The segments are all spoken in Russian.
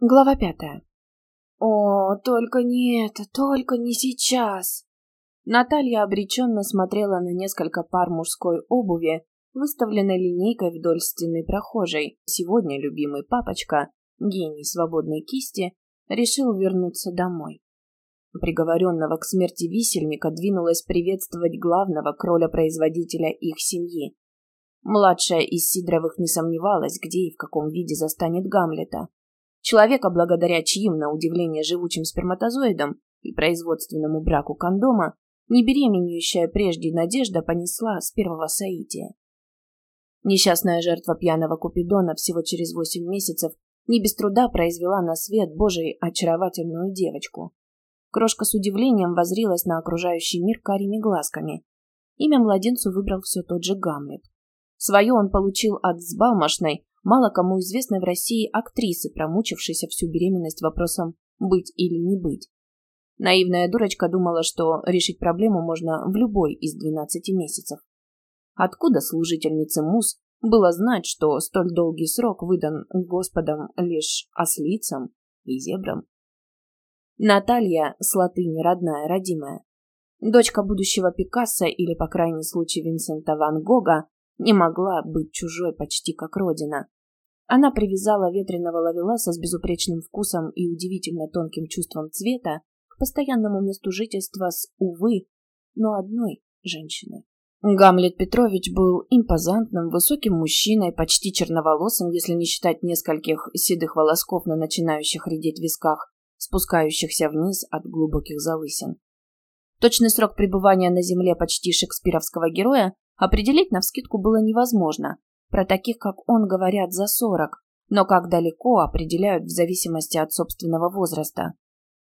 Глава пятая. О, только не это, только не сейчас. Наталья обреченно смотрела на несколько пар мужской обуви, выставленной линейкой вдоль стены прохожей. Сегодня любимый папочка, гений свободной кисти, решил вернуться домой. Приговоренного к смерти висельника двинулась приветствовать главного кроля-производителя их семьи. Младшая из Сидоровых не сомневалась, где и в каком виде застанет Гамлета. Человека, благодаря чьим, на удивление, живучим сперматозоидам и производственному браку кондома, не прежде Надежда понесла с первого соития. Несчастная жертва пьяного Купидона всего через восемь месяцев не без труда произвела на свет Божий очаровательную девочку. Крошка с удивлением возрилась на окружающий мир карими глазками. Имя младенцу выбрал все тот же Гамлет. Свое он получил от взбалмошной, мало кому известной в России актрисы, промучившейся всю беременность вопросом «быть или не быть». Наивная дурочка думала, что решить проблему можно в любой из 12 месяцев. Откуда служительнице Мус было знать, что столь долгий срок выдан Господом лишь ослицам и зебрам? Наталья с латыни родная, родимая. Дочка будущего Пикассо или, по крайней случае, Винсента Ван Гога не могла быть чужой почти как родина. Она привязала ветреного лавеласа с безупречным вкусом и удивительно тонким чувством цвета к постоянному месту жительства с, увы, но одной женщиной. Гамлет Петрович был импозантным, высоким мужчиной, почти черноволосым, если не считать нескольких седых волосков на начинающих редеть висках, спускающихся вниз от глубоких залысин. Точный срок пребывания на земле почти шекспировского героя определить навскидку было невозможно, про таких, как он, говорят за сорок, но как далеко определяют в зависимости от собственного возраста.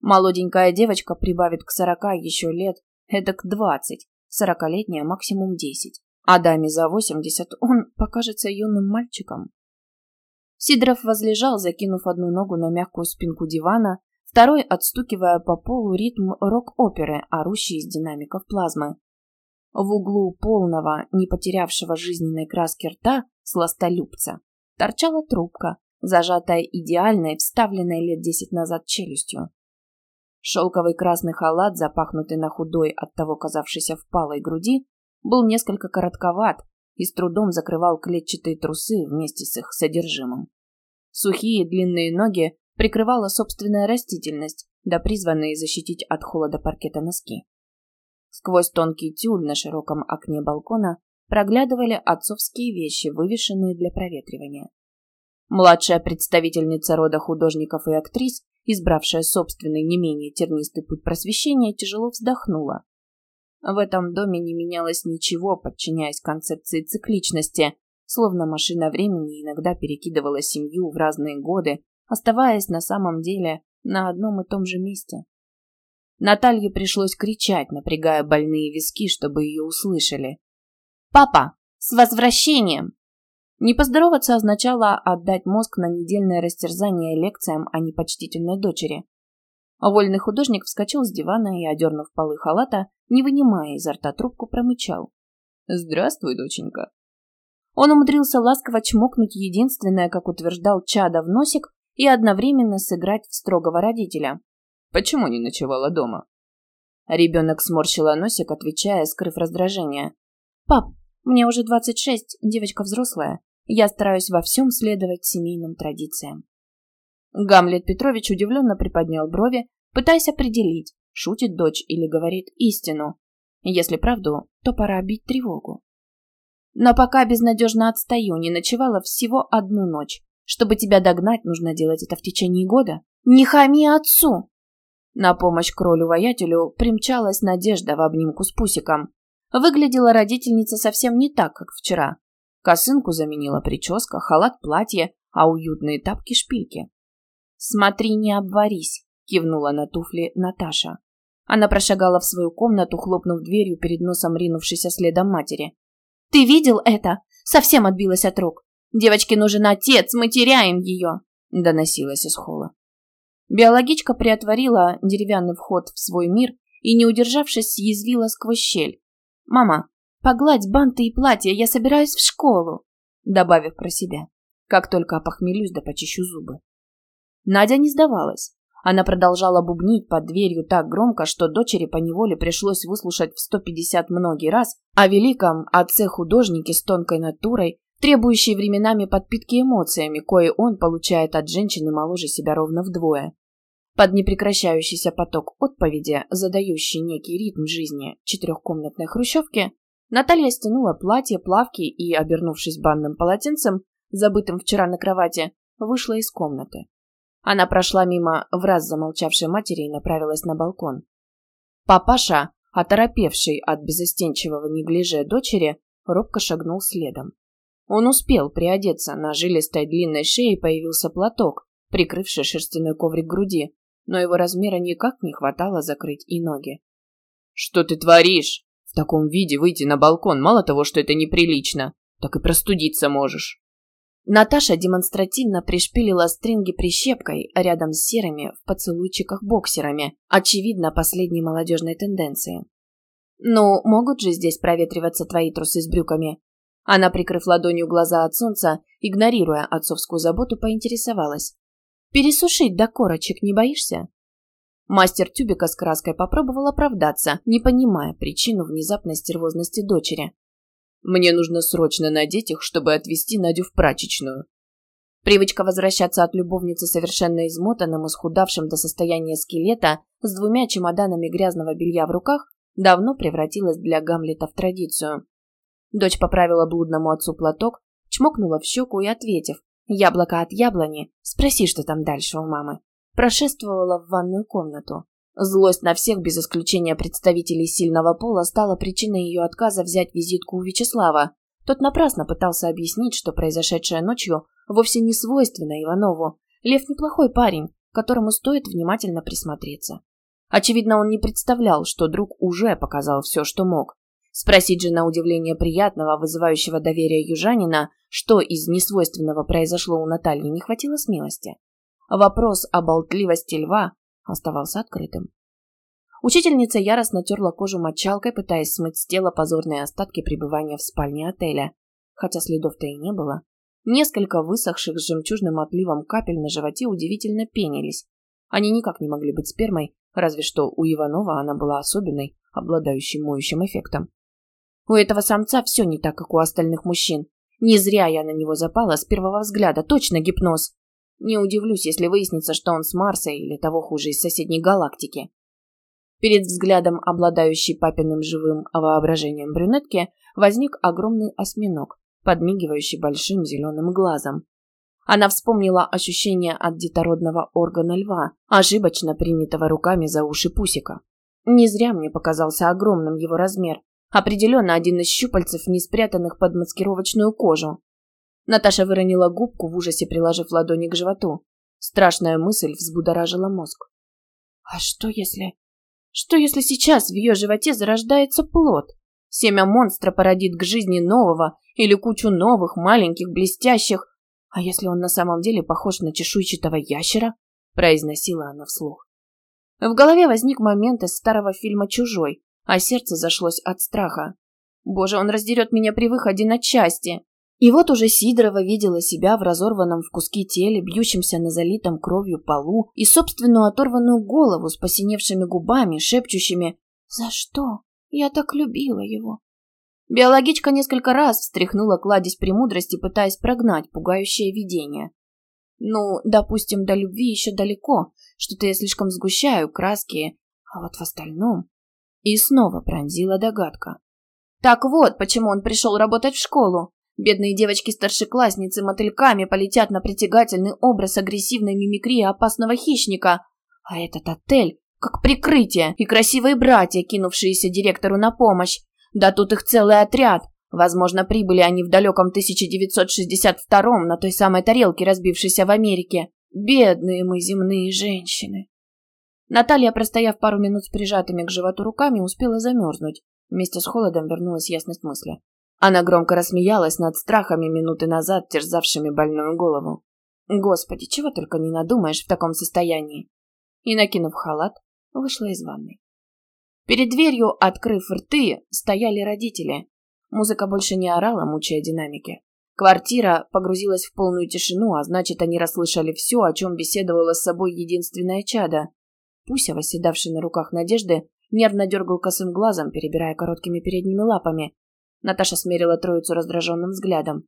Молоденькая девочка прибавит к сорока еще лет, это к двадцать, сорокалетняя максимум десять. А даме за восемьдесят он покажется юным мальчиком. Сидоров возлежал, закинув одну ногу на мягкую спинку дивана, второй отстукивая по полу ритм рок-оперы, орущей из динамиков плазмы. В углу полного, не потерявшего жизненной краски рта, сластолюбца, торчала трубка, зажатая идеальной, вставленной лет десять назад челюстью. Шелковый красный халат, запахнутый на худой, оттого казавшейся впалой груди, был несколько коротковат и с трудом закрывал клетчатые трусы вместе с их содержимым. Сухие длинные ноги прикрывала собственная растительность, да призванные защитить от холода паркета носки. Сквозь тонкий тюль на широком окне балкона проглядывали отцовские вещи, вывешенные для проветривания. Младшая представительница рода художников и актрис, избравшая собственный не менее тернистый путь просвещения, тяжело вздохнула. В этом доме не менялось ничего, подчиняясь концепции цикличности, словно машина времени иногда перекидывала семью в разные годы, оставаясь на самом деле на одном и том же месте. Наталье пришлось кричать, напрягая больные виски, чтобы ее услышали. «Папа, с возвращением!» Не поздороваться означало отдать мозг на недельное растерзание лекциям о непочтительной дочери. Вольный художник вскочил с дивана и, одернув полы халата, не вынимая изо рта трубку, промычал. «Здравствуй, доченька». Он умудрился ласково чмокнуть единственное, как утверждал Чада, в носик и одновременно сыграть в строгого родителя. Почему не ночевала дома?» Ребенок сморщила носик, отвечая, скрыв раздражение. «Пап, мне уже двадцать шесть, девочка взрослая. Я стараюсь во всем следовать семейным традициям». Гамлет Петрович удивленно приподнял брови, пытаясь определить, шутит дочь или говорит истину. Если правду, то пора бить тревогу. Но пока безнадежно отстаю, не ночевала всего одну ночь. Чтобы тебя догнать, нужно делать это в течение года. Не хами отцу! На помощь кролю-воятелю примчалась Надежда в обнимку с Пусиком. Выглядела родительница совсем не так, как вчера. Косынку заменила прическа, халат платье, а уютные тапки-шпильки. «Смотри, не обварись», — кивнула на туфли Наташа. Она прошагала в свою комнату, хлопнув дверью перед носом ринувшейся следом матери. «Ты видел это? Совсем отбилась от рук. Девочке нужен отец, мы теряем ее!» — доносилась из холла. Биологичка приотворила деревянный вход в свой мир и, не удержавшись, съязвила сквозь щель. «Мама, погладь банты и платья, я собираюсь в школу», добавив про себя. «Как только опохмелюсь да почищу зубы». Надя не сдавалась. Она продолжала бубнить под дверью так громко, что дочери поневоле пришлось выслушать в 150 многие раз о великом отце-художнике с тонкой натурой, требующей временами подпитки эмоциями, кое он получает от женщины моложе себя ровно вдвое. Под непрекращающийся поток отповеди, задающий некий ритм жизни четырехкомнатной хрущевки, Наталья стянула платье, плавки и, обернувшись банным полотенцем, забытым вчера на кровати, вышла из комнаты. Она прошла мимо в раз замолчавшей матери и направилась на балкон. Папаша, оторопевший от безостенчивого неглиже дочери, робко шагнул следом. Он успел приодеться, на жилистой длинной шее появился платок, прикрывший шерстяной коврик груди, но его размера никак не хватало закрыть и ноги. «Что ты творишь? В таком виде выйти на балкон мало того, что это неприлично, так и простудиться можешь». Наташа демонстративно пришпилила стринги прищепкой рядом с серыми в поцелуйчиках боксерами, очевидно, последней молодежной тенденции. «Ну, могут же здесь проветриваться твои трусы с брюками?» Она, прикрыв ладонью глаза от солнца, игнорируя отцовскую заботу, поинтересовалась. «Пересушить до корочек не боишься?» Мастер тюбика с краской попробовал оправдаться, не понимая причину внезапной стервозности дочери. Мне нужно срочно надеть их, чтобы отвезти Надю в прачечную. Привычка возвращаться от любовницы совершенно измотанным, исхудавшим до состояния скелета, с двумя чемоданами грязного белья в руках, давно превратилась для Гамлета в традицию. Дочь поправила блудному отцу платок, чмокнула в щеку и, ответив «Яблоко от яблони, спроси, что там дальше у мамы», прошествовала в ванную комнату. Злость на всех, без исключения представителей сильного пола, стала причиной ее отказа взять визитку у Вячеслава. Тот напрасно пытался объяснить, что произошедшее ночью вовсе не свойственно Иванову. Лев неплохой парень, которому стоит внимательно присмотреться. Очевидно, он не представлял, что друг уже показал все, что мог. Спросить же на удивление приятного, вызывающего доверия южанина, что из несвойственного произошло у Натальи, не хватило смелости. Вопрос о болтливости льва оставался открытым. Учительница яростно терла кожу мочалкой, пытаясь смыть с тела позорные остатки пребывания в спальне отеля. Хотя следов-то и не было. Несколько высохших с жемчужным отливом капель на животе удивительно пенились. Они никак не могли быть спермой, разве что у Иванова она была особенной, обладающей моющим эффектом. У этого самца все не так, как у остальных мужчин. Не зря я на него запала с первого взгляда, точно гипноз. Не удивлюсь, если выяснится, что он с Марса или того хуже из соседней галактики. Перед взглядом обладающей папиным живым воображением брюнетки возник огромный осьминог, подмигивающий большим зеленым глазом. Она вспомнила ощущение от детородного органа льва, ошибочно принятого руками за уши пусика. Не зря мне показался огромным его размер. Определенно один из щупальцев, не спрятанных под маскировочную кожу. Наташа выронила губку в ужасе, приложив ладони к животу. Страшная мысль взбудоражила мозг. А что если... Что если сейчас в ее животе зарождается плод? Семя монстра породит к жизни нового или кучу новых, маленьких, блестящих. А если он на самом деле похож на чешуйчатого ящера? Произносила она вслух. В голове возник момент из старого фильма «Чужой», а сердце зашлось от страха. Боже, он раздерет меня при выходе на части. И вот уже Сидорова видела себя в разорванном в куски теле, бьющемся на залитом кровью полу, и собственную оторванную голову с посиневшими губами, шепчущими «За что? Я так любила его». Биологичка несколько раз встряхнула кладезь премудрости, пытаясь прогнать пугающее видение. Ну, допустим, до любви еще далеко, что-то я слишком сгущаю краски, а вот в остальном... И снова пронзила догадка. Так вот, почему он пришел работать в школу. Бедные девочки-старшеклассницы мотыльками полетят на притягательный образ агрессивной мимикрии опасного хищника. А этот отель как прикрытие и красивые братья, кинувшиеся директору на помощь. Да тут их целый отряд. Возможно, прибыли они в далеком 1962-м на той самой тарелке, разбившейся в Америке. Бедные мы земные женщины. Наталья, простояв пару минут с прижатыми к животу руками, успела замерзнуть. Вместе с холодом вернулась ясность мысли. Она громко рассмеялась над страхами минуты назад, терзавшими больную голову. Господи, чего только не надумаешь в таком состоянии. И, накинув халат, вышла из ванной. Перед дверью, открыв рты, стояли родители. Музыка больше не орала, мучая динамики. Квартира погрузилась в полную тишину, а значит, они расслышали все, о чем беседовала с собой единственное чадо. Пуся, восседавший на руках Надежды, нервно дергал косым глазом, перебирая короткими передними лапами. Наташа смерила троицу раздраженным взглядом.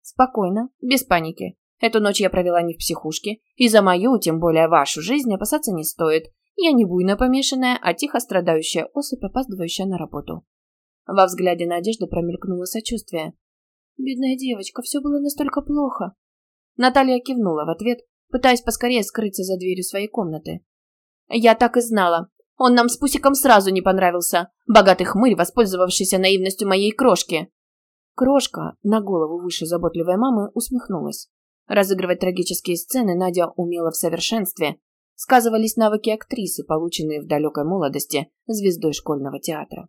«Спокойно, без паники. Эту ночь я провела не в психушке, и за мою, тем более вашу жизнь, опасаться не стоит. Я не буйно помешанная, а тихо страдающая особь, опаздывающая на работу». Во взгляде Надежды промелькнуло сочувствие. «Бедная девочка, все было настолько плохо». Наталья кивнула в ответ, пытаясь поскорее скрыться за дверью своей комнаты. «Я так и знала. Он нам с Пусиком сразу не понравился. Богатый хмырь, воспользовавшийся наивностью моей крошки». Крошка, на голову выше заботливой мамы, усмехнулась. Разыгрывать трагические сцены Надя умела в совершенстве. Сказывались навыки актрисы, полученные в далекой молодости звездой школьного театра.